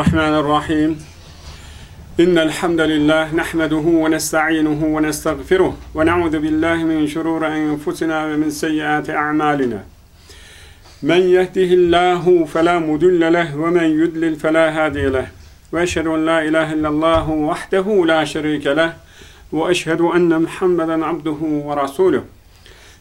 الرحمن الرحيم. إن الحمد لله نحمده ونستعينه ونستغفره ونعوذ بالله من شرور أنفسنا ومن سيئات أعمالنا. من يهده الله فلا مضل له ومن يضلل فلا هادي له. وأشهد أن لا إله إلا الله وحده لا شريك له. وأشهد أن محمدا عبده ورسوله.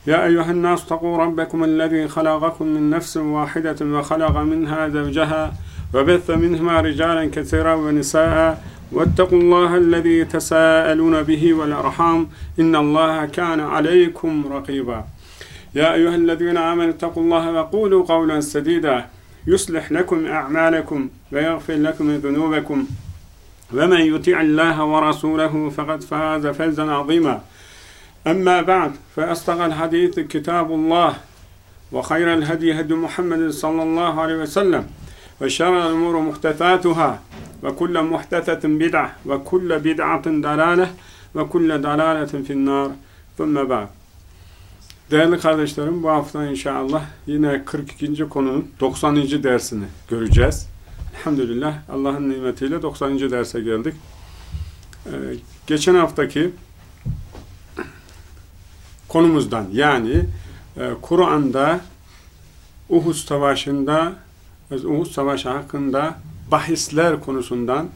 يا أيها الناس اتقوا ربكم الذي خلقكم من نفس واحدة وخلق منها زوجها وبث منهما رجالا كثيرا ونساء. واتقوا الله الذي تساءلون به والأرحام. إن الله كان عليكم رقيبا. يا أيها الذين آمنوا اتقوا الله وقولوا قولا سديدا. يصلح لكم أعمالكم ويغفر لكم ذنوبكم. ومن يطع الله ورسوله فقد فاز فوزا عظيما. أما بعد فأصدق الحديث كتاب الله وخير الهدي هدي محمد صلى الله عليه وسلم. ve şerrel umuru muhtesatuhâ ve kulle muhtesetin bid'ah ve kulle bid'atin dalâleh ve kulle dalâletin finnâr thumme ba'd. Değerli kardeşlerim bu hafta inşallah yine 42. konunun 90. dersini göreceğiz. Elhamdülillah Allah'ın nimetiyle 90. derse geldik. Ee, geçen haftaki konumuzdan yani e, Kur'an'da Uhud Savaşı'nda Uhud Savaşı hakkında bahisler konusundan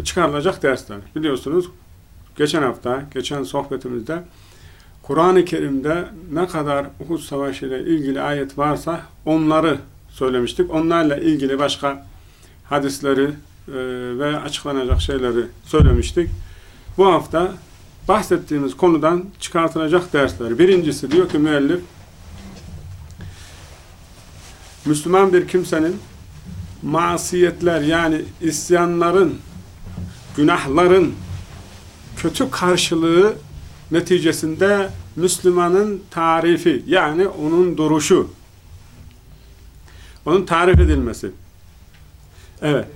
e, çıkarılacak dersler. Biliyorsunuz geçen hafta, geçen sohbetimizde Kur'an-ı Kerim'de ne kadar Uhud Savaşı ile ilgili ayet varsa onları söylemiştik. Onlarla ilgili başka hadisleri e, ve açıklanacak şeyleri söylemiştik. Bu hafta bahsettiğimiz konudan çıkartılacak dersler. Birincisi diyor ki müellif Müslüman bir kimsenin masiyetler yani isyanların, günahların kötü karşılığı neticesinde Müslümanın tarifi yani onun duruşu onun tarif edilmesi. Evet.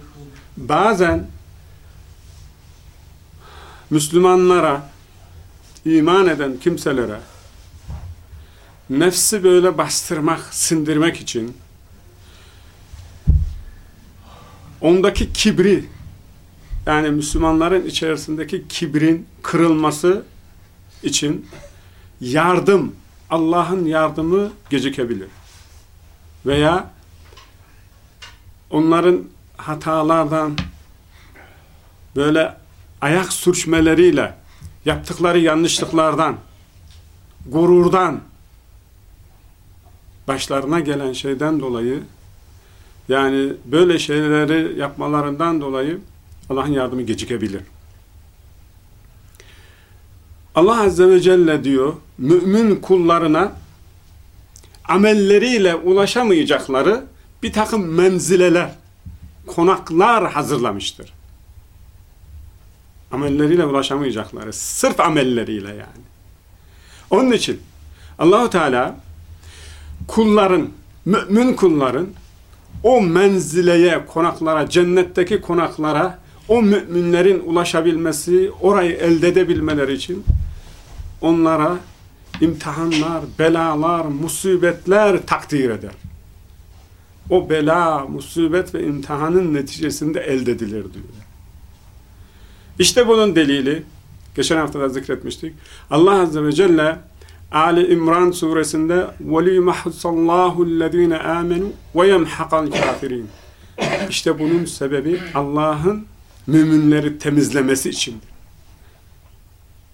Bazen Müslümanlara iman eden kimselere nefsi böyle bastırmak, sindirmek için ondaki kibri yani Müslümanların içerisindeki kibrin kırılması için yardım, Allah'ın yardımı gecikebilir. Veya onların hatalardan böyle ayak sürçmeleriyle yaptıkları yanlışlıklardan gururdan başlarına gelen şeyden dolayı yani böyle şeyleri yapmalarından dolayı Allah'ın yardımı gecikebilir. Allah Azze ve Celle diyor, mümin kullarına amelleriyle ulaşamayacakları bir takım menzileler, konaklar hazırlamıştır. Amelleriyle ulaşamayacakları, sırf amelleriyle yani. Onun için Allahu Teala kulların, mümin kulların o menzileye, konaklara, cennetteki konaklara o müminlerin ulaşabilmesi, orayı elde edebilmeleri için onlara imtihanlar, belalar, musibetler takdir eder. O bela, musibet ve imtihanın neticesinde elde edilir diyor. İşte bunun delili, geçen hafta da zikretmiştik. Allah Azze ve Celle Ali İmran suresinde وَلِيُمَحُسَ اللّٰهُ الَّذ۪ينَ آمَنُوا وَيَمْحَقَ الْكَافِرِينَ İşte bunun sebebi Allah'ın müminleri temizlemesi içindir.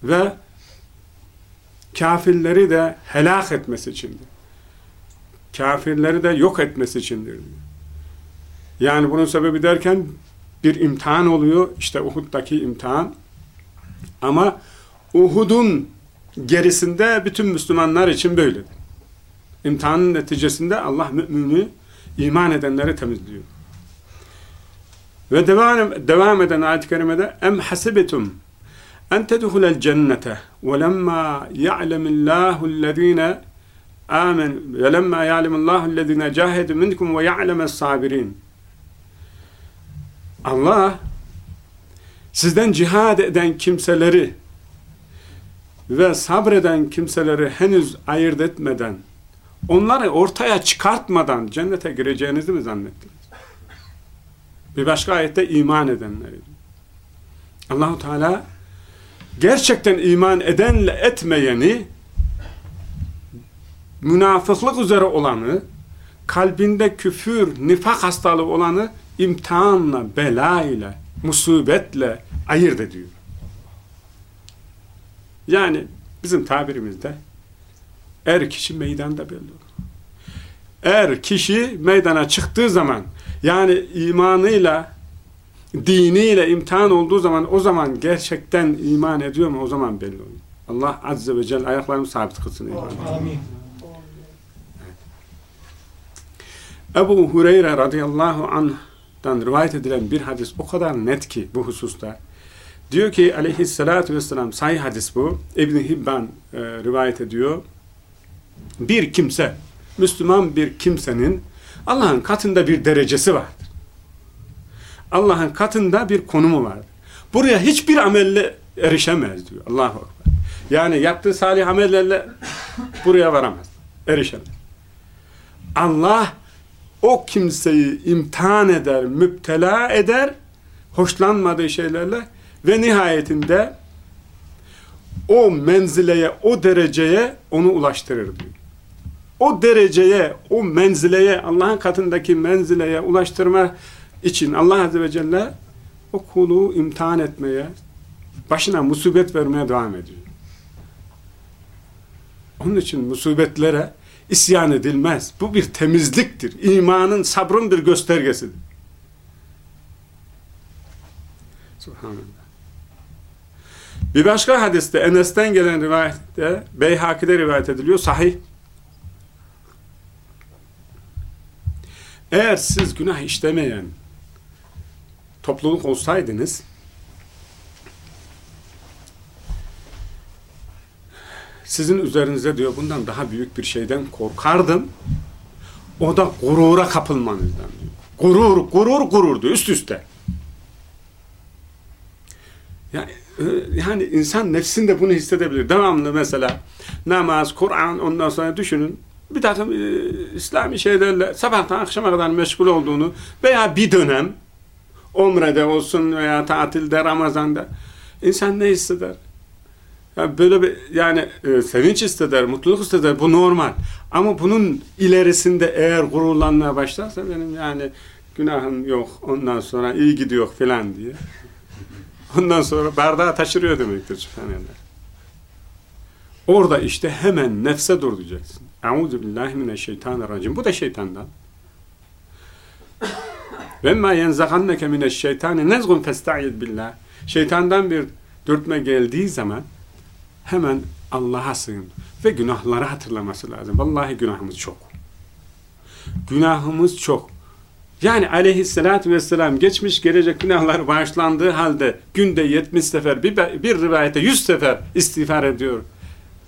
Ve kafirleri de helak etmesi içindir. Kafirleri de yok etmesi içindir. Yani bunun sebebi derken bir imtihan oluyor. İşte Uhud'daki imtihan. Ama Uhud'un gerisinde bütün Müslümanlar için böyledir. İmtihanın neticesinde Allah mümini iman edenleri temizliyor. Ve devam, devam eden ayet-i kerimede em hasibetum en tedhulel cennete ve lemma ya'lemillahu amen ve lemma ya'lemillahu allazina cahedu minkum ve ya'lemes sabirin Allah sizden cihad eden kimseleri ve sabreden kimseleri henüz ayırt etmeden onları ortaya çıkartmadan cennete gireceğinizi mi zannettiniz? Bir başka ayette iman edenleri. Allahu Teala gerçekten iman edenle etmeyeni münafıklık üzere olanı kalbinde küfür, nifak hastalığı olanı imtihanla, belayla, musibetle ayırt ediyor. Yani bizim tabirimizde er kişi meydanda belli olur. Er kişi meydana çıktığı zaman yani imanıyla diniyle imtihan olduğu zaman o zaman gerçekten iman ediyor mu o zaman belli oluyor. Allah Azze ve Celle ayaklarını sabit kılsın. Amin. Ebu Hureyre radıyallahu anh'dan rivayet edilen bir hadis o kadar net ki bu hususta. Diyor ki aleyhissalatü vesselam sahih hadis bu. İbn Hibban e, rivayet ediyor. Bir kimse, Müslüman bir kimsenin Allah'ın katında bir derecesi vardır. Allah'ın katında bir konumu vardır. Buraya hiçbir amelle erişemez diyor. Allahu Ekber. Yani yaptığı salih amellerle buraya varamaz. Erişemez. Allah o kimseyi imtihan eder, müptela eder, hoşlanmadığı şeylerle ve nihayetinde o menzileye, o dereceye onu ulaştırır diyor. O dereceye, o menzileye, Allah'ın katındaki menzileye ulaştırma için Allah Azze ve Celle o kulu imtihan etmeye, başına musibet vermeye devam ediyor. Onun için musibetlere isyan edilmez. Bu bir temizliktir. İmanın, sabrın bir göstergesidir. Subhanallah. Bir başka hadiste Enes'ten gelen rivayette Beyhaki'de rivayet ediliyor. Sahih. Eğer siz günah işlemeyen topluluk olsaydınız sizin üzerinize diyor bundan daha büyük bir şeyden korkardım. O da gurura kapılmanızdan diyor. Gurur, gurur, gurur diyor üst üste. Yani, yani insan nefsinde bunu hissedebilir. Devamlı mesela namaz, Kur'an ondan sonra düşünün bir takım e, İslami şeylerle sabahtan akşama kadar meşgul olduğunu veya bir dönem Umre'de olsun veya tatilde, Ramazan'da insan ne hisseder? Yani böyle bir yani e, sevinç hisseder, mutluluk hisseder. Bu normal. Ama bunun ilerisinde eğer gururlanmaya başlarsa benim yani günahım yok. Ondan sonra iyi gidiyor falan diye. Ondan sonra bardağı taşırıyor demektir. Subhanallah. Orada işte hemen nefse duracaksın. Euzu billahi mineşşeytanirracim. Bu da şeytandan. Ve ma yenzaganneke mineşşeytani nezgun festaiz billah. Şeytandan bir dürtme geldiği zaman hemen Allah'a sığın ve günahları hatırlaması lazım. Vallahi günahımız çok. Günahımız çok. Yani aleyhissalatü vesselam geçmiş gelecek günahlar bağışlandığı halde günde 70 sefer bir, bir rivayete 100 sefer istiğfar ediyor.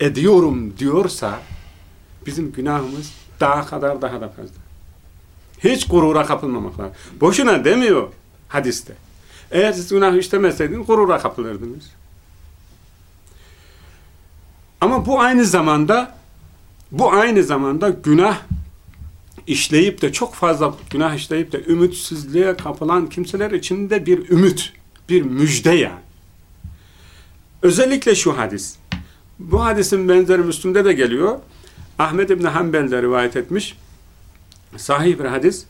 Ediyorum diyorsa bizim günahımız daha kadar daha da fazla. Hiç gurura kapılmamak lazım. Boşuna demiyor hadiste. Eğer siz günah işlemeseydiniz gurura kapılırdınız. Ama bu aynı zamanda bu aynı zamanda günah işleyip de çok fazla günah işleyip de ümitsizliğe kapılan kimseler için de bir ümit, bir müjde yani. Özellikle şu hadis. Bu hadisin benzeri Müslüm'de de geliyor. Ahmet İbni Hanbel de rivayet etmiş. Sahih bir hadis.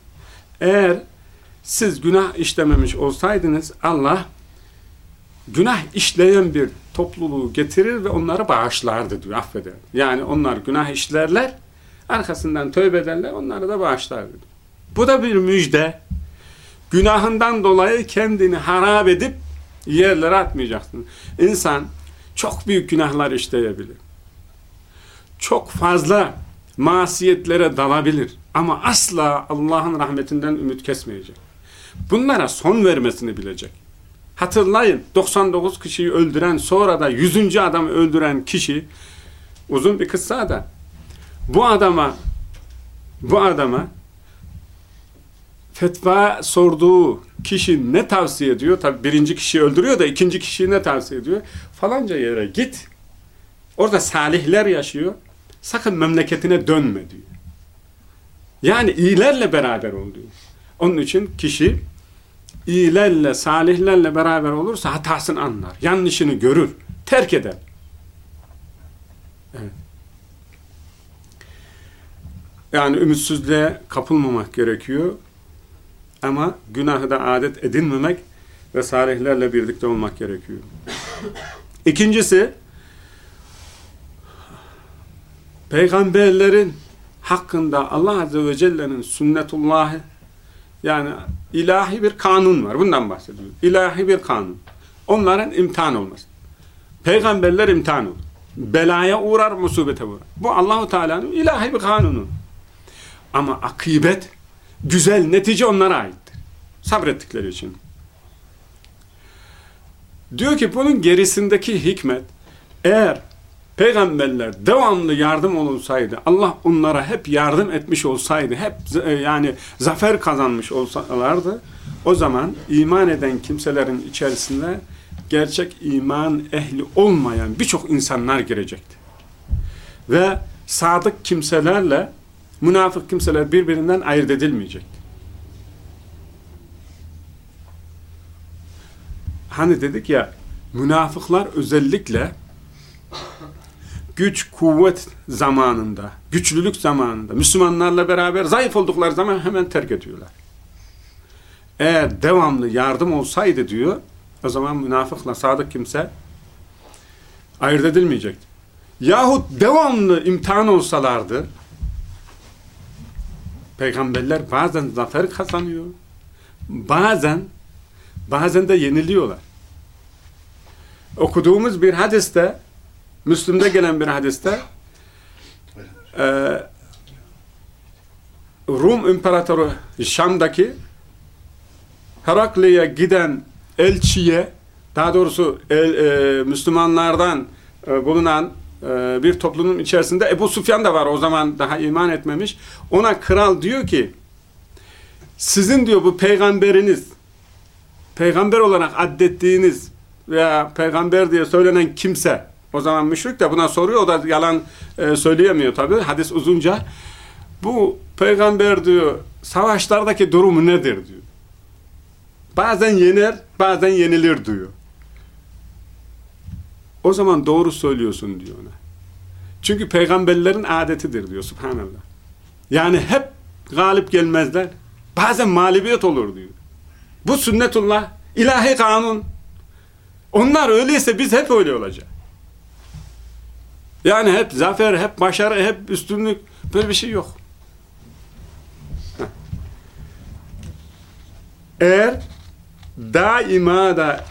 Eğer siz günah işlememiş olsaydınız Allah günah işleyen bir topluluğu getirir ve onları bağışlardı diyor, affeder. Yani onlar günah işlerler, arkasından tövbe ederler, onları da bağışlardı. Bu da bir müjde. Günahından dolayı kendini harap edip yerlere atmayacaksın. İnsan çok büyük günahlar işleyebilir. Çok fazla masiyetlere dalabilir. Ama asla Allah'ın rahmetinden ümit kesmeyecek. Bunlara son vermesini bilecek. Hatırlayın 99 kişiyi öldüren sonra da 100. adamı öldüren kişi uzun bir kıssa da bu adama bu adama fetva sorduğu kişi ne tavsiye ediyor? Tabi birinci kişiyi öldürüyor da ikinci kişiyi ne tavsiye ediyor? Falanca yere git. Orada salihler yaşıyor. Sakın memleketine dönme diyor. Yani iyilerle beraber ol diyor. Onun için kişi iyilerle, salihlerle beraber olursa hatasını anlar, yanlışını görür, terk eder. Yani ümitsizliğe kapılmamak gerekiyor. Ama günahı da adet edinmemek ve salihlerle birlikte olmak gerekiyor. İkincisi, peygamberlerin hakkında Allah Azze ve Celle'nin sünnetullahı yani ilahi bir kanun var. Bundan bahsediyor. İlahi bir kanun. Onların imtihan olması. Peygamberler imtihan olur. Belaya uğrar, musibete uğrar. Bu Allahu Teala'nın ilahi bir kanunu. Ama akıbet, güzel netice onlara aittir. Sabrettikleri için. Diyor ki bunun gerisindeki hikmet eğer peygamberler devamlı yardım olunsaydı, Allah onlara hep yardım etmiş olsaydı, hep e, yani zafer kazanmış olsalardı, o zaman iman eden kimselerin içerisinde gerçek iman ehli olmayan birçok insanlar girecekti. Ve sadık kimselerle münafık kimseler birbirinden ayırt edilmeyecekti. Hani dedik ya, münafıklar özellikle güç, kuvvet zamanında, güçlülük zamanında, Müslümanlarla beraber zayıf oldukları zaman hemen terk ediyorlar. Eğer devamlı yardım olsaydı diyor, o zaman münafıkla sadık kimse ayırt edilmeyecekti. Yahut devamlı imtihan olsalardı, peygamberler bazen zafer kazanıyor, bazen bazen de yeniliyorlar. Okuduğumuz bir hadiste Müslüm'de gelen bir hadiste e, Rum İmparatoru Şam'daki Herakli'ye giden elçiye daha doğrusu el, e, Müslümanlardan e, bulunan e, bir toplumun içerisinde Ebu Sufyan da var o zaman daha iman etmemiş. Ona kral diyor ki sizin diyor bu peygamberiniz peygamber olarak addettiğiniz veya peygamber diye söylenen kimse o zaman müşrik de buna soruyor. O da yalan e, söyleyemiyor tabi. Hadis uzunca. Bu peygamber diyor savaşlardaki durumu nedir diyor. Bazen yener, bazen yenilir diyor. O zaman doğru söylüyorsun diyor ona. Çünkü peygamberlerin adetidir diyor subhanallah. Yani hep galip gelmezler. Bazen mağlubiyet olur diyor. Bu sünnetullah, ilahi kanun. Onlar öyleyse biz hep öyle olacağız. Yani hep zafer, hep başarı, hep üstünlük böyle bir şey yok. Eğer daima da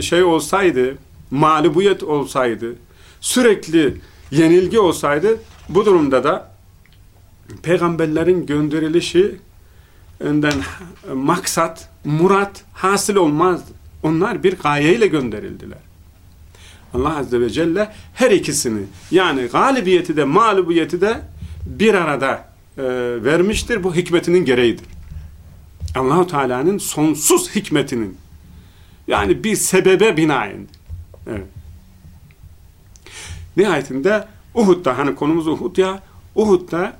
şey olsaydı, mağlubiyet olsaydı, sürekli yenilgi olsaydı, bu durumda da peygamberlerin gönderilişi önden maksat, murat hasıl olmazdı. Onlar bir gayeyle gönderildiler. Allah Azze ve Celle her ikisini yani galibiyeti de mağlubiyeti de bir arada e, vermiştir. Bu hikmetinin gereğidir. Allahu Teala'nın sonsuz hikmetinin yani bir sebebe binaen. Evet. Nihayetinde Uhud'da hani konumuz Uhud ya Uhud'da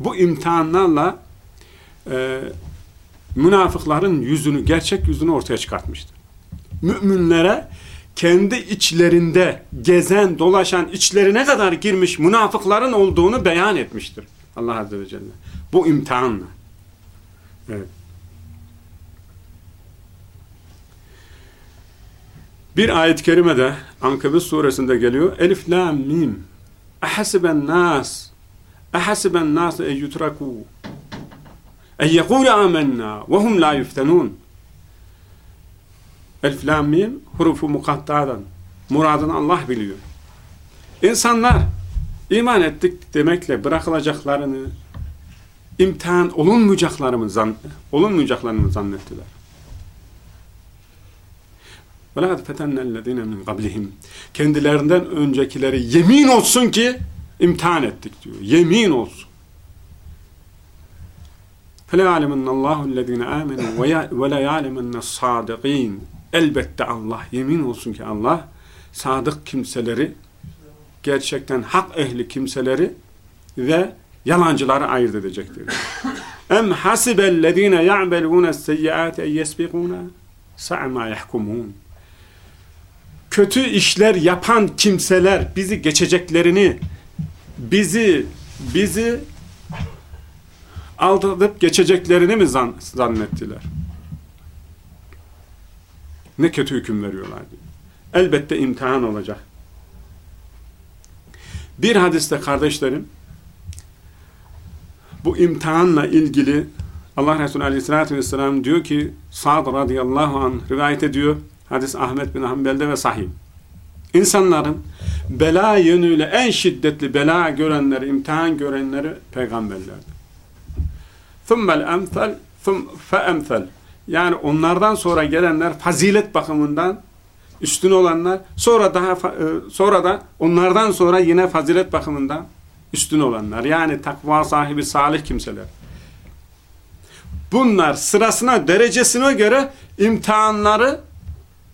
bu imtihanlarla e, münafıkların yüzünü, gerçek yüzünü ortaya çıkartmıştır. Müminlere kendi içlerinde gezen, dolaşan, içlerine kadar girmiş münafıkların olduğunu beyan etmiştir. Allah Azze ve Celle. Bu imtihanla. Evet. Bir ayet-i kerimede Ankebut suresinde geliyor. Elif, la, mim. Ahasiben nas. Ahasiben nas en yutraku. En yekûle amennâ ve la yuftenûn. Elif, lam, mim hurufu mukattadan. Muradını Allah biliyor. İnsanlar iman ettik demekle bırakılacaklarını imtihan olunmayacaklarını, zan, olunmayacaklarını zannettiler. وَلَقَدْ فَتَنَّ الَّذ۪ينَ مِنْ قَبْلِهِمْ Kendilerinden öncekileri yemin olsun ki imtihan ettik diyor. Yemin olsun. فَلَا يَعْلَمَنَّ اللّٰهُ الَّذ۪ينَ آمَنُوا وَلَا يَعْلَمَنَّ الصَّادِق۪ينَ Elbette Allah, yemin olsun ki Allah sadık kimseleri, gerçekten hak ehli kimseleri ve yalancıları ayırt edecektir. Em hasibellezine ya'melûne seyyiâte yesbikûne sa'ma yahkumun. Kötü işler yapan kimseler bizi geçeceklerini bizi bizi aldatıp geçeceklerini mi zannettiler? Ne kötü hüküm veriyorlar diyor. Elbette imtihan olacak. Bir hadiste kardeşlerim bu imtihanla ilgili Allah Resulü Aleyhisselatü Vesselam diyor ki Sa'd radıyallahu anh rivayet ediyor. Hadis Ahmet bin Hanbel'de ve sahih. İnsanların bela yönüyle en şiddetli bela görenleri, imtihan görenleri peygamberlerdir. ثُمَّ الْاَمْثَلْ فَاَمْثَلْ Yani onlardan sonra gelenler fazilet bakımından üstün olanlar, sonra daha e, sonra da onlardan sonra yine fazilet bakımından üstün olanlar. Yani takva sahibi salih kimseler. Bunlar sırasına, derecesine göre imtihanları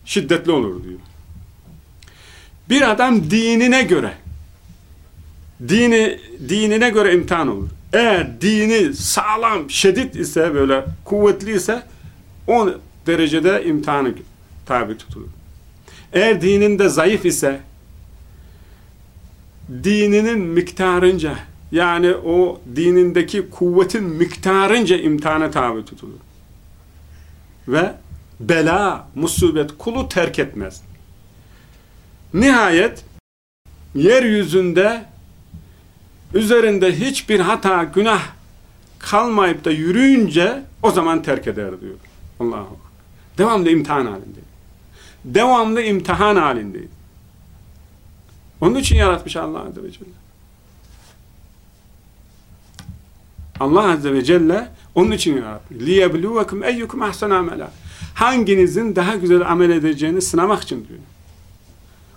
şiddetli olur diyor. Bir adam dinine göre dini dinine göre imtihan olur. Eğer dini sağlam, şiddet ise böyle kuvvetli ise o derecede imtihanı tabi tutulur. Eğer dininde zayıf ise dininin miktarınca yani o dinindeki kuvvetin miktarınca imtihana tabi tutulur. Ve bela, musibet kulu terk etmez. Nihayet yeryüzünde üzerinde hiçbir hata, günah kalmayıp da yürüyünce o zaman terk eder diyor. Allahu Devamlı imtihan halinde. Devamlı imtihan halindeyiz. Onun için yaratmış Allah Azze ve Celle. Allah Azze ve Celle onun için yaratmış. لِيَبْلُوَكُمْ اَيُّكُمْ اَحْسَنَ عَمَلًا hanginizin daha güzel amel edeceğini sınamak için diyor.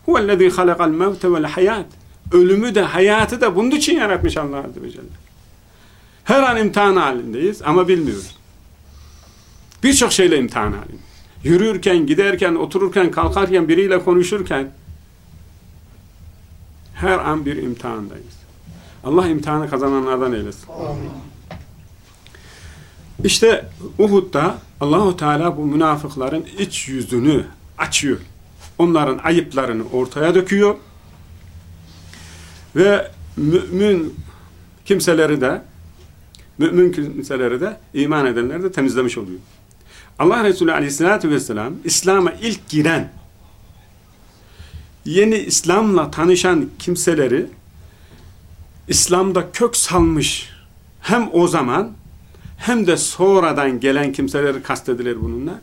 Huvellezî halakal mevte vel hayat. Ölümü de hayatı da bunun için yaratmış Allah Azze ve Celle. Her an imtihan halindeyiz ama bilmiyoruz. Birçok şeyle imtihan halindeyiz. Yürürken, giderken, otururken, kalkarken, biriyle konuşurken her an bir imtihandayız. Allah imtihanı kazananlardan eylesin. Amin. İşte Uhud'da Allahu Teala bu münafıkların iç yüzünü açıyor. Onların ayıplarını ortaya döküyor. Ve mümin kimseleri de mümin kimseleri de iman edenleri de temizlemiş oluyor. Allah Resulü Aleyhisselatü Vesselam İslam'a ilk giren yeni İslam'la tanışan kimseleri İslam'da kök salmış hem o zaman hem de sonradan gelen kimseleri kastedilir bununla.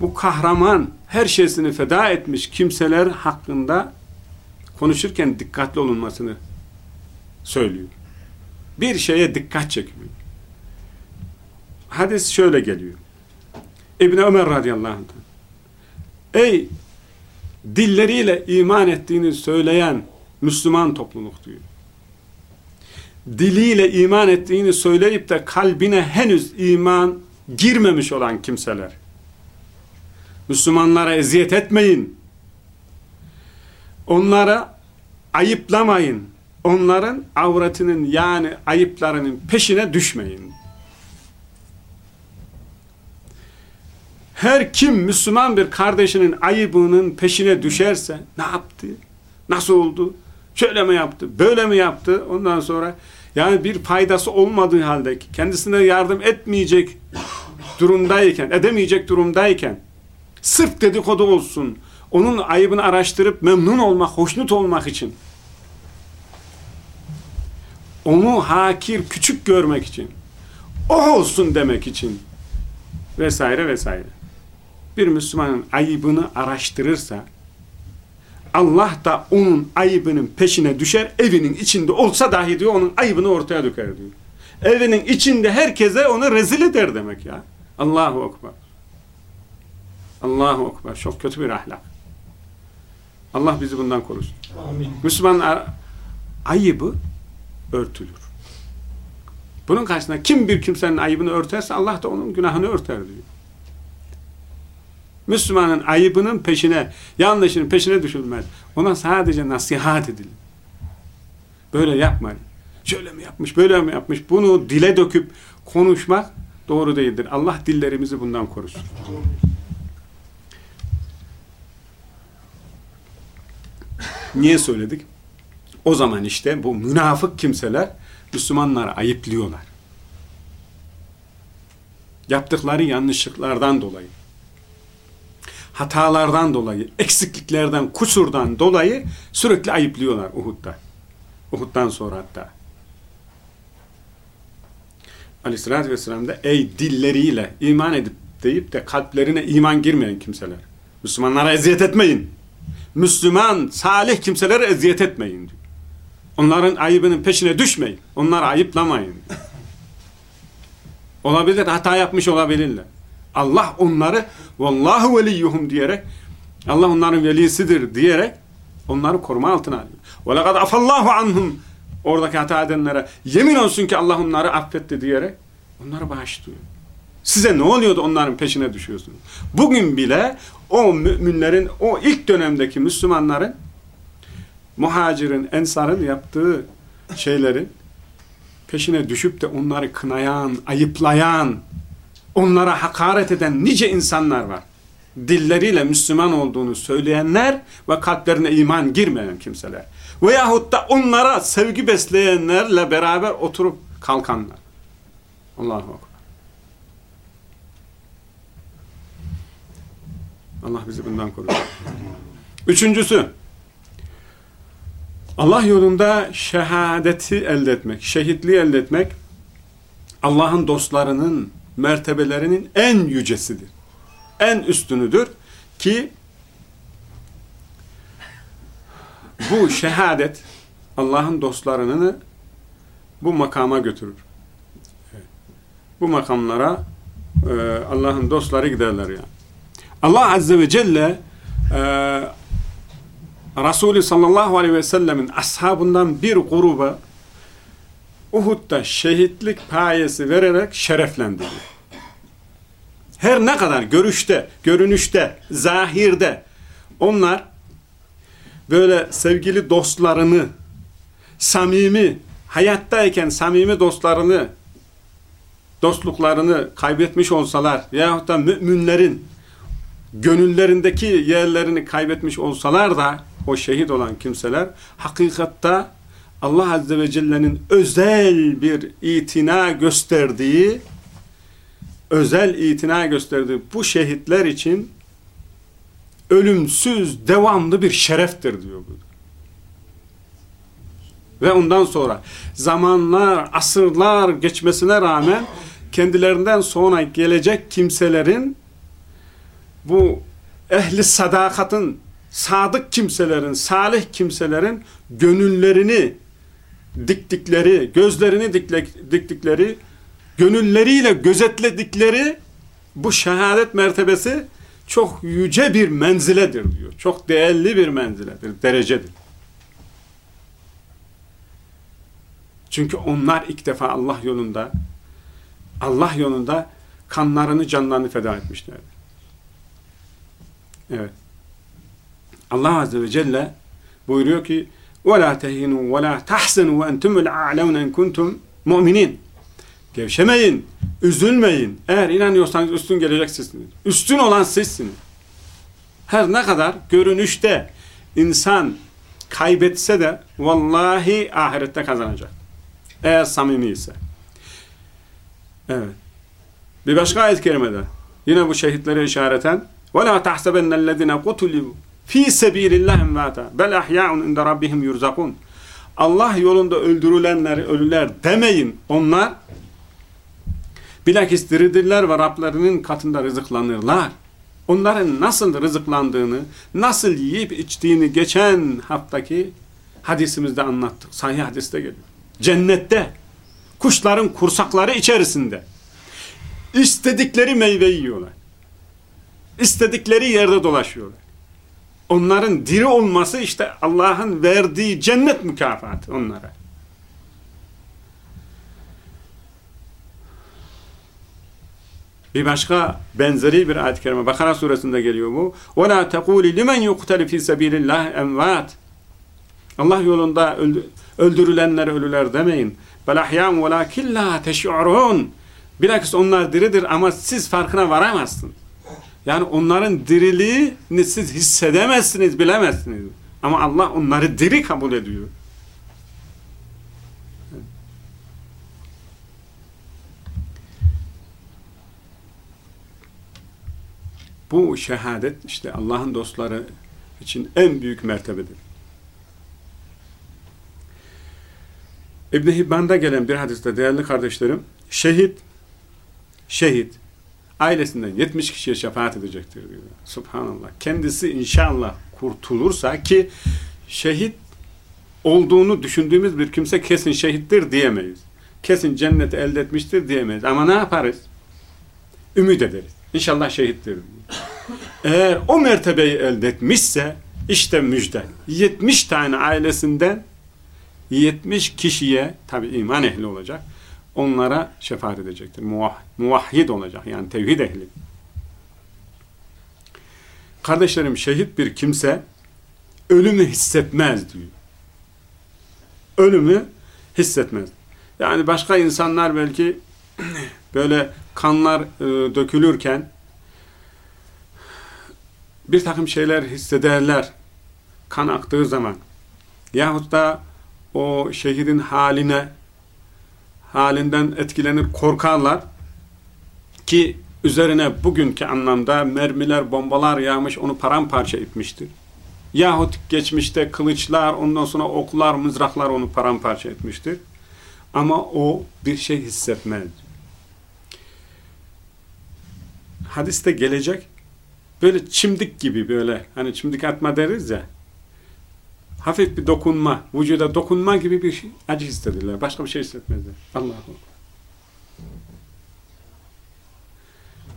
Bu kahraman her şeysini feda etmiş kimseler hakkında konuşurken dikkatli olunmasını söylüyor. Bir şeye dikkat çekiyor. Hadis şöyle geliyor. İbni Ömer radıyallahu anh. Ey dilleriyle iman ettiğini söyleyen Müslüman topluluk diyor. Diliyle iman ettiğini söyleyip de kalbine henüz iman girmemiş olan kimseler. Müslümanlara eziyet etmeyin. Onlara ayıplamayın. Onların avretinin yani ayıplarının peşine düşmeyin. Her kim Müslüman bir kardeşinin ayıbının peşine düşerse ne yaptı? Nasıl oldu? Şöyle mi yaptı? Böyle mi yaptı? Ondan sonra yani bir faydası olmadığı halde kendisine yardım etmeyecek durumdayken, edemeyecek durumdayken sırf dedikodu olsun, onun ayıbını araştırıp memnun olmak, hoşnut olmak için onu hakir, küçük görmek için o olsun demek için vesaire vesaire. Bir Müslümanın ayıbını araştırırsa Allah da onun ayıbının peşine düşer, evinin içinde olsa dahi diyor, onun ayıbını ortaya döker diyor. Evinin içinde herkese onu rezil eder demek ya. Allahu Ekber. Allahu Ekber. Çok kötü bir ahlak. Allah bizi bundan korusun. Amin. Müslüman ayıbı örtülür. Bunun karşısında kim bir kimsenin ayıbını örterse Allah da onun günahını örter diyor. Müslümanın ayıbının peşine, yanlışının peşine düşülmez. Ona sadece nasihat edilir. Böyle yapmayın. Şöyle mi yapmış, böyle mi yapmış? Bunu dile döküp konuşmak doğru değildir. Allah dillerimizi bundan korusun. Niye söyledik? O zaman işte bu münafık kimseler Müslümanları ayıplıyorlar. Yaptıkları yanlışlıklardan dolayı, hatalardan dolayı, eksikliklerden, kusurdan dolayı sürekli ayıplıyorlar Uhud'da. Uhud'dan sonra hatta. Aleyhissalatü vesselam da ey dilleriyle iman edip deyip de kalplerine iman girmeyen kimseler. Müslümanlara eziyet etmeyin. Müslüman, salih kimselere eziyet etmeyin diyor. Onların ayıbının peşine düşmeyin. Onları ayıplamayın. Olabilir, hata yapmış olabilirler. Allah onları vallahu veliyyuhum diyerek Allah onların velisidir diyerek onları koruma altına alıyor. Ve lekad afallahu anhum oradaki hata edenlere yemin olsun ki Allah onları affetti diyerek onları bağışlıyor. Size ne oluyordu onların peşine düşüyorsunuz? Bugün bile o müminlerin, o ilk dönemdeki Müslümanların muhacirin, ensarın yaptığı şeylerin peşine düşüp de onları kınayan, ayıplayan, onlara hakaret eden nice insanlar var. Dilleriyle Müslüman olduğunu söyleyenler ve kalplerine iman girmeyen kimseler. Veyahut da onlara sevgi besleyenlerle beraber oturup kalkanlar. Allahu Akbar. Allah bizi bundan korusun. Üçüncüsü, Allah yolunda şehadeti elde etmek, şehitliği elde etmek, Allah'ın dostlarının mertebelerinin en yücesidir. En üstünüdür ki bu şehadet Allah'ın dostlarını bu makama götürür. Bu makamlara e, Allah'ın dostları giderler yani. Allah Azze ve Celle e, Resulü sallallahu aleyhi ve sellemin ashabından bir gruba Uhud'da şehitlik payesi vererek şereflendiriyor. Her ne kadar görüşte, görünüşte, zahirde onlar böyle sevgili dostlarını, samimi, hayattayken samimi dostlarını, dostluklarını kaybetmiş olsalar yahut da müminlerin gönüllerindeki yerlerini kaybetmiş olsalar da o şehit olan kimseler hakikatta Allah Azze ve Celle'nin özel bir itina gösterdiği özel itina gösterdiği bu şehitler için ölümsüz, devamlı bir şereftir diyor bu. Ve ondan sonra zamanlar, asırlar geçmesine rağmen kendilerinden sonra gelecek kimselerin bu ehli sadakatın, sadık kimselerin, salih kimselerin gönüllerini diktikleri, gözlerini diktikleri, gönülleriyle gözetledikleri bu şehadet mertebesi çok yüce bir menziledir diyor. Çok değerli bir menziledir, derecedir. Çünkü onlar ilk defa Allah yolunda Allah yolunda kanlarını, canlarını feda etmişlerdir. Evet. Allah Azze ve Celle buyuruyor ki وَلَا تَهِنُوا وَلَا تَحْسَنُوا وَاَنْتُمُ الْاَعْلَوْنَ اَنْ كُنْتُمْ مُؤْمِنِينَ Gevşemeyin, üzülmeyin. Eğer inanıyorsanız üstün gelecek sizsiniz. Üstün olan sizsiniz. Her ne kadar görünüşte insan kaybetse de vallahi ahirette kazanacak. Eğer samimi ise. Evet. Bir başka ayet-i kerimede yine bu şehitlere işareten وَلَا تَحْسَبَنَّ الَّذِينَ قُتُلِوا Fi sebilillah emvata bel ahyaun inde rabbihim yurzakun. Allah yolunda öldürülenler ölüler demeyin. Onlar bilakis diridirler ve Rablarının katında rızıklanırlar. Onların nasıl rızıklandığını, nasıl yiyip içtiğini geçen haftaki hadisimizde anlattık. Sahih hadiste geliyor. Cennette kuşların kursakları içerisinde istedikleri meyve yiyorlar. İstedikleri yerde dolaşıyorlar. Onların diri olması işte Allah'ın verdiği cennet mükafatı onlara. Bir başka benzeri bir ayet-i kerime Bakara suresinde geliyor bu. وَلَا تَقُولِ لِمَنْ يُقْتَلِ فِي سَب۪يلِ اللّٰهِ اَمْوَاتٍ Allah yolunda öldürülenler ölüler demeyin. بَلْ اَحْيَامٌ وَلَاكِنْ لَا تَشْعُرُونَ Bilakis onlar diridir ama siz farkına varamazsınız. Yani onların diriliğini siz hissedemezsiniz, bilemezsiniz. Ama Allah onları diri kabul ediyor. Bu şehadet işte Allah'ın dostları için en büyük mertebedir. İbn Hibban'da gelen bir hadiste değerli kardeşlerim, şehit şehit ailesinden 70 kişiye şefaat edecektir diyor. Subhanallah. Kendisi inşallah kurtulursa ki şehit olduğunu düşündüğümüz bir kimse kesin şehittir diyemeyiz. Kesin cenneti elde etmiştir diyemeyiz. Ama ne yaparız? Ümit ederiz. İnşallah şehittir. Eğer o mertebeyi elde etmişse işte müjde. 70 tane ailesinden 70 kişiye tabi iman ehli olacak. Onlara şefaat edecektir. Muvah, muvahhid olacak. Yani tevhid ehli. Kardeşlerim şehit bir kimse ölümü hissetmez diyor. Ölümü hissetmez. Yani başka insanlar belki böyle kanlar e, dökülürken bir takım şeyler hissederler kan aktığı zaman yahut da o şehidin haline halinden etkilenir korkarlar ki üzerine bugünkü anlamda mermiler bombalar yağmış onu paramparça etmiştir. Yahut geçmişte kılıçlar ondan sonra oklar mızraklar onu paramparça etmiştir. Ama o bir şey hissetmez. Hadiste gelecek böyle çimdik gibi böyle hani çimdik atma deriz ya hafif bir dokunma, vücuda dokunma gibi bir şey, acı hissedirler. Başka bir şey hissetmezler. Allah'ım.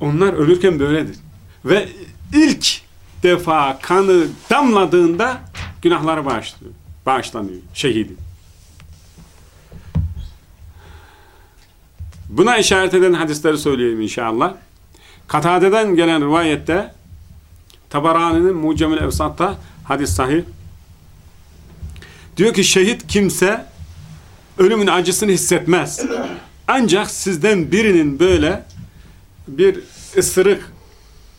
Onlar ölürken böyledir. Ve ilk defa kanı damladığında günahları bağışlıyor. Bağışlanıyor. Şehidi. Buna işaret eden hadisleri söyleyeyim inşallah. Katade'den gelen rivayette Tabarani'nin Mucemül Evsat'ta hadis sahih. Diyor ki şehit kimse ölümün acısını hissetmez. Ancak sizden birinin böyle bir ısırık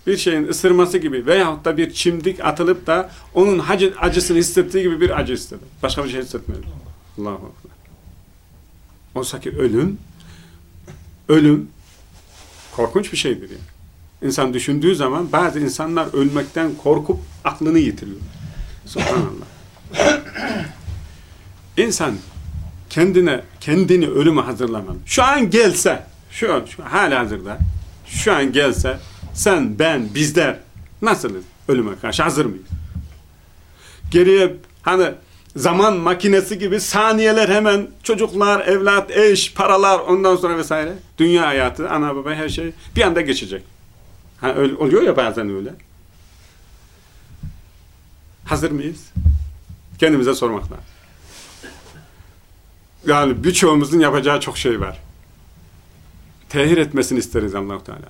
bir şeyin ısırması gibi veyahut da bir çimdik atılıp da onun acısını hissettiği gibi bir acı hisseder. Başka bir şey hissetmez. Allahu Akbar. Oysa ki ölüm ölüm korkunç bir şeydir yani. İnsan düşündüğü zaman bazı insanlar ölmekten korkup aklını yitiriyor. Subhanallah. İnsan kendine kendini ölüme hazırlamalı. Şu an gelse, şu an, şu hala hazırda, şu an gelse sen, ben, bizler nasılız ölüme karşı hazır mıyız? Geriye hani zaman makinesi gibi saniyeler hemen çocuklar, evlat, eş, paralar ondan sonra vesaire dünya hayatı, ana baba her şey bir anda geçecek. Ha, öyle, oluyor ya bazen öyle. Hazır mıyız? Kendimize sormak lazım. Yani birçoğumuzun yapacağı çok şey var. Tehir etmesini isteriz allah Teala.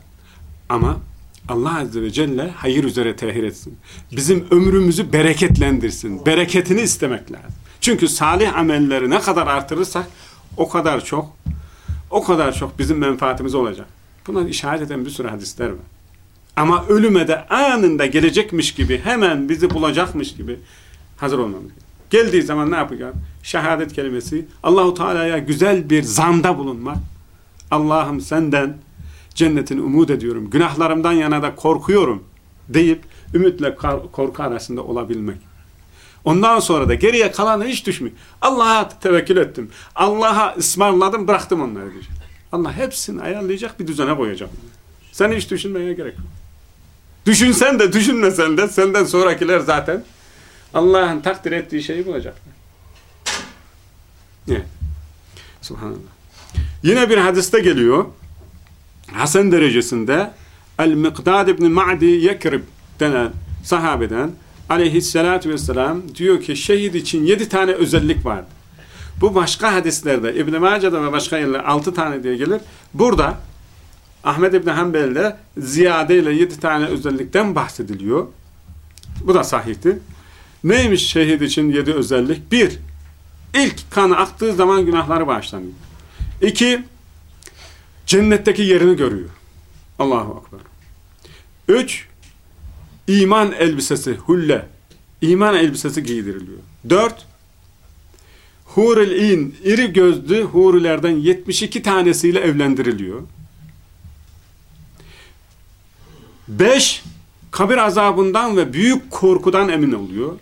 Ama Allah Azze ve Celle hayır üzere tehir etsin. Bizim ömrümüzü bereketlendirsin. Bereketini istemek lazım. Çünkü salih amelleri ne kadar artırırsak o kadar çok o kadar çok bizim menfaatimiz olacak. Buna işaret eden bir sürü hadisler var. Ama ölüme de anında gelecekmiş gibi hemen bizi bulacakmış gibi hazır olmamız Geldiği zaman ne yapacağız? Şehadet kelimesi Allahu Teala'ya güzel bir zanda bulunmak. Allah'ım senden cennetini umut ediyorum. Günahlarımdan yana da korkuyorum deyip ümitle korku arasında olabilmek. Ondan sonra da geriye kalanı hiç düşmüyor. Allah'a tevekkül ettim. Allah'a ısmarladım bıraktım onları diyecek. Allah hepsini ayarlayacak bir düzene koyacak. Sen hiç düşünmeye gerek yok. Düşünsen de düşünmesen de senden sonrakiler zaten Allah'ın takdir ettiği şeyi bulacaklar. Evet. Subhanallah. Yine bir hadiste geliyor. Hasan derecesinde El-Miqdad ibn Ma'di Yekrib denen sahabeden aleyhissalatü vesselam diyor ki şehit için yedi tane özellik vardı. Bu başka hadislerde İbn-i Mace'de ve başka yerlerde altı tane diye gelir. Burada Ahmet İbni Hanbel'de ziyadeyle yedi tane özellikten bahsediliyor. Bu da sahihti. Neymiş şehit için yedi özellik? Bir, ilk kanı aktığı zaman günahları bağışlanıyor. İki, Cennetteki yerini görüyor. Allahu Akbar. Üç, iman elbisesi, hulle. İman elbisesi giydiriliyor. Dört, huril in, iri gözlü hurilerden 72 tanesiyle evlendiriliyor. Beş, kabir azabından ve büyük korkudan emin oluyor.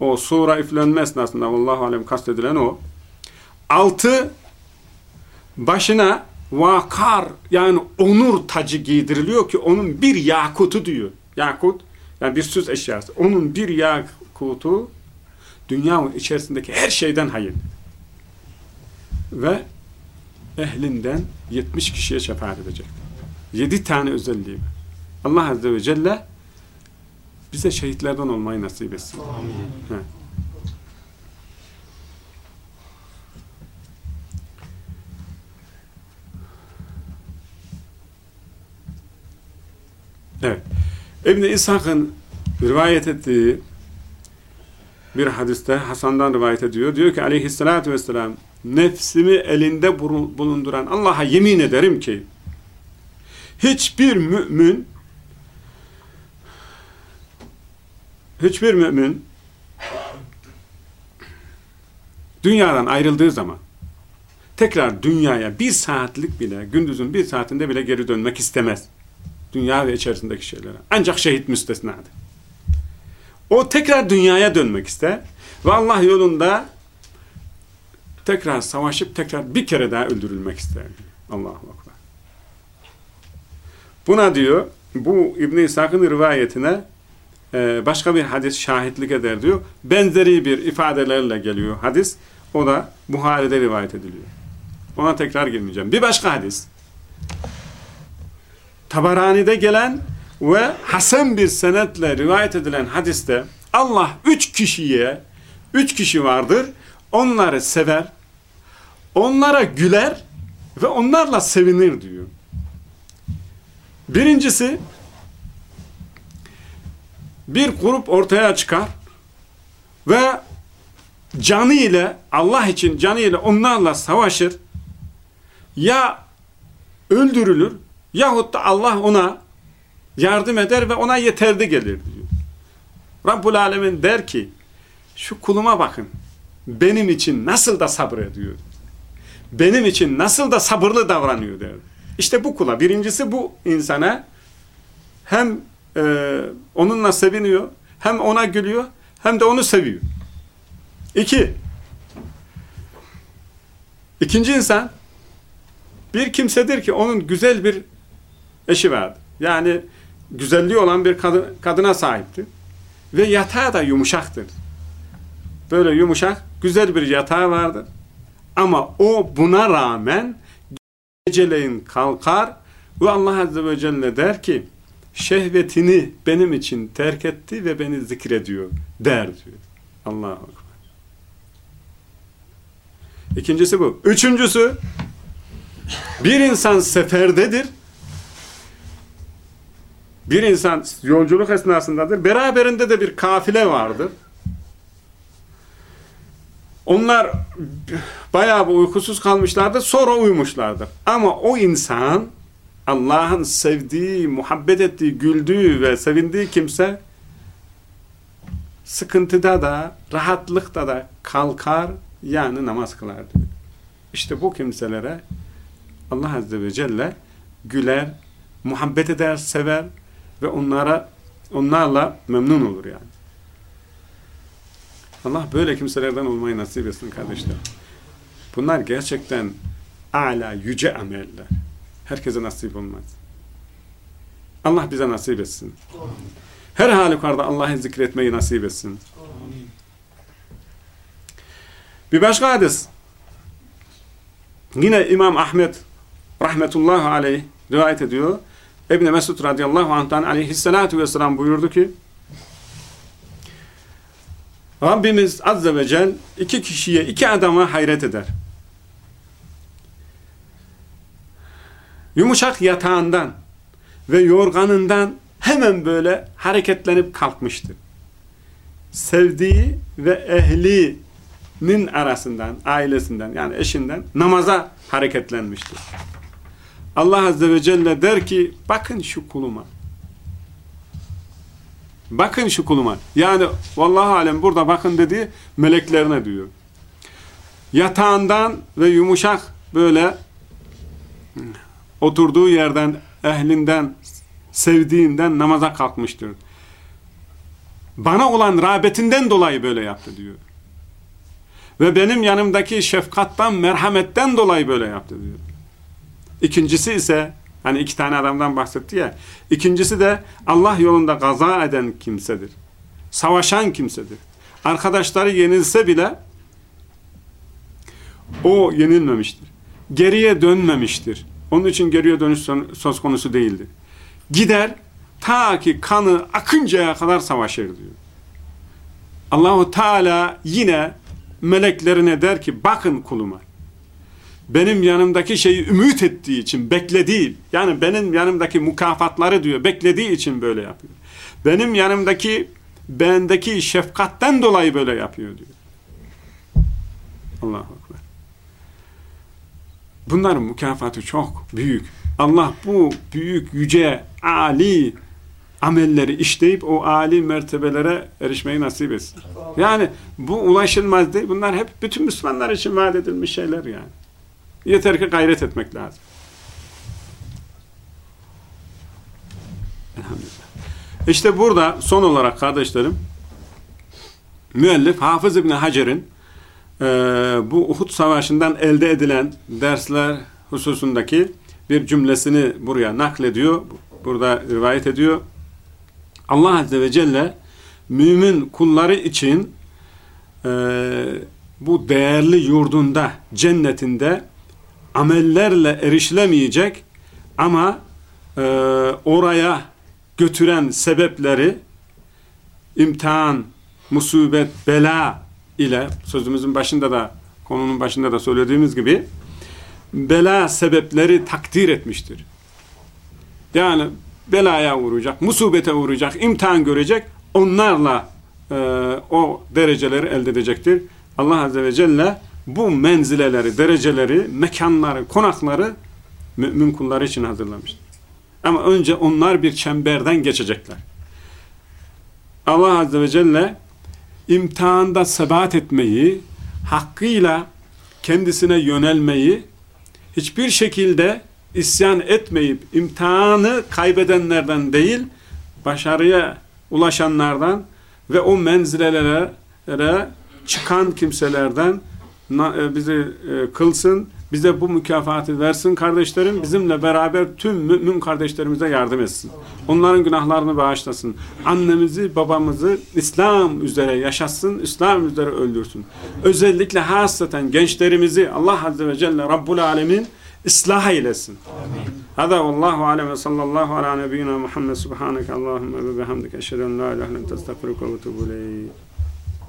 O sura üflenme esnasında Allahu alem kastedilen o. Altı, başına vakar yani onur tacı giydiriliyor ki onun bir yakutu diyor. Yakut yani bir süs eşyası. Onun bir yakutu dünya içerisindeki her şeyden hayır. Ve ehlinden 70 kişiye şefaat edecek. 7 tane özelliği. Allah Azze ve Celle bize şehitlerden olmayı nasip etsin. Amin. Evet. İbn-i İshak'ın rivayet ettiği bir hadiste Hasan'dan rivayet ediyor. Diyor ki aleyhissalatü vesselam nefsimi elinde bulunduran Allah'a yemin ederim ki hiçbir mümin hiçbir mümin dünyadan ayrıldığı zaman tekrar dünyaya bir saatlik bile gündüzün bir saatinde bile geri dönmek istemez. Dünya ve içerisindeki şeylere. Ancak şehit müstesnadır. O tekrar dünyaya dönmek ister ve Allah yolunda tekrar savaşıp tekrar bir kere daha öldürülmek ister. Allahu Akbar. Buna diyor, bu İbn-i rivayetine e, başka bir hadis şahitlik eder diyor. Benzeri bir ifadelerle geliyor hadis. O da Buhari'de rivayet ediliyor. Ona tekrar girmeyeceğim. Bir başka hadis. Tabarani'de gelen ve hasen bir senetle rivayet edilen hadiste Allah üç kişiye, üç kişi vardır, onları sever, onlara güler ve onlarla sevinir diyor. Birincisi, bir grup ortaya çıkar ve canı ile Allah için canı ile onlarla savaşır ya öldürülür yahut da Allah ona yardım eder ve ona yeterli gelir diyor. Rabbul Alemin der ki şu kuluma bakın benim için nasıl da sabrediyor. Benim için nasıl da sabırlı davranıyor der. İşte bu kula. Birincisi bu insana hem e, onunla seviniyor, hem ona gülüyor, hem de onu seviyor. İki, ikinci insan bir kimsedir ki onun güzel bir eşi vardır. Yani güzelliği olan bir kadın, kadına sahiptir. Ve yatağı da yumuşaktır. Böyle yumuşak, güzel bir yatağı vardır. Ama o buna rağmen geceleyin kalkar ve Allah Azze ve Celle der ki şehvetini benim için terk etti ve beni zikrediyor der diyor. Allah'a akbar. İkincisi bu. Üçüncüsü bir insan seferdedir bir insan yolculuk esnasındadır. Beraberinde de bir kafile vardır. Onlar bayağı bir uykusuz kalmışlardı. Sonra uyumuşlardı. Ama o insan Allah'ın sevdiği, muhabbet ettiği, güldüğü ve sevindiği kimse sıkıntıda da, rahatlıkta da kalkar yani namaz kılar. İşte bu kimselere Allah Azze ve Celle güler, muhabbet eder, sever ve onlara onlarla memnun olur yani. Allah böyle kimselerden olmayı nasip etsin kardeşler. Bunlar gerçekten âlâ, yüce ameller. Herkese nasip olmaz. Allah bize nasip etsin. Her halükarda Allah'ı zikretmeyi nasip etsin. Bir başka hadis. Yine İmam Ahmet rahmetullahi aleyh rivayet ediyor. İbn Mesud radıyallahu anh'tan aleyhissalatu vesselam buyurdu ki Rabbimiz azze ve cel iki kişiye, iki adama hayret eder. Yumuşak yatağından ve yorganından hemen böyle hareketlenip kalkmıştır. Sevdiği ve ehli nin arasından, ailesinden yani eşinden namaza hareketlenmiştir. Allah Azze ve Celle der ki bakın şu kuluma. Bakın şu kuluma. Yani vallahi alem burada bakın dediği meleklerine diyor. Yatağından ve yumuşak böyle oturduğu yerden, ehlinden, sevdiğinden namaza kalkmıştır. Bana olan rağbetinden dolayı böyle yaptı diyor. Ve benim yanımdaki şefkattan, merhametten dolayı böyle yaptı diyor. İkincisi ise, hani iki tane adamdan bahsetti ya, ikincisi de Allah yolunda gaza eden kimsedir. Savaşan kimsedir. Arkadaşları yenilse bile o yenilmemiştir. Geriye dönmemiştir. Onun için geriye dönüş söz konusu değildir. Gider ta ki kanı akıncaya kadar savaşır diyor. Allahu Teala yine meleklerine der ki bakın kuluma. Benim yanımdaki şeyi ümit ettiği için, beklediği, yani benim yanımdaki mukafatları diyor, beklediği için böyle yapıyor. Benim yanımdaki, bendeki şefkatten dolayı böyle yapıyor diyor. Ekber. Bunların mükafatı çok büyük. Allah bu büyük, yüce, ali amelleri işleyip o ali mertebelere erişmeyi nasip etsin. Yani bu ulaşılmaz değil. Bunlar hep bütün Müslümanlar için vaat edilmiş şeyler yani. Yeter ki gayret etmek lazım. Elhamdülillah. İşte burada son olarak kardeşlerim müellif Hafız İbni Hacer'in e, bu Uhud Savaşı'ndan elde edilen dersler hususundaki bir cümlesini buraya naklediyor. Burada rivayet ediyor. Allah Azze ve Celle mümin kulları için e, bu değerli yurdunda, cennetinde amellerle erişilemeyecek ama e, oraya götüren sebepleri imtihan, musibet, bela ile sözümüzün başında da konunun başında da söylediğimiz gibi bela sebepleri takdir etmiştir. Yani belaya uğrayacak, musibete uğrayacak, imtihan görecek, onlarla e, o dereceleri elde edecektir. Allah Azze ve Celle bu menzileleri, dereceleri, mekanları, konakları mümin kulları için hazırlamıştır. Ama önce onlar bir çemberden geçecekler. Allah Azze ve Celle imtihanda sebat etmeyi, hakkıyla kendisine yönelmeyi, hiçbir şekilde isyan etmeyip imtihanı kaybedenlerden değil, başarıya ulaşanlardan ve o menzilelere çıkan kimselerden e, bizi e, kılsın, bize bu mükafatı versin kardeşlerim, bizimle beraber tüm mümin kardeşlerimize yardım etsin. Onların günahlarını bağışlasın. Annemizi, babamızı İslam üzere yaşatsın, İslam üzere öldürsün. Özellikle hasaten gençlerimizi Allah Azze ve Celle Rabbul Alemin ıslah eylesin. Hada vallahu alem ve sallallahu ala nebiyyina Muhammed subhaneke Allahümme ve bihamdike eşhedü en la ilahe illa ente estağfiruke ve etûbü.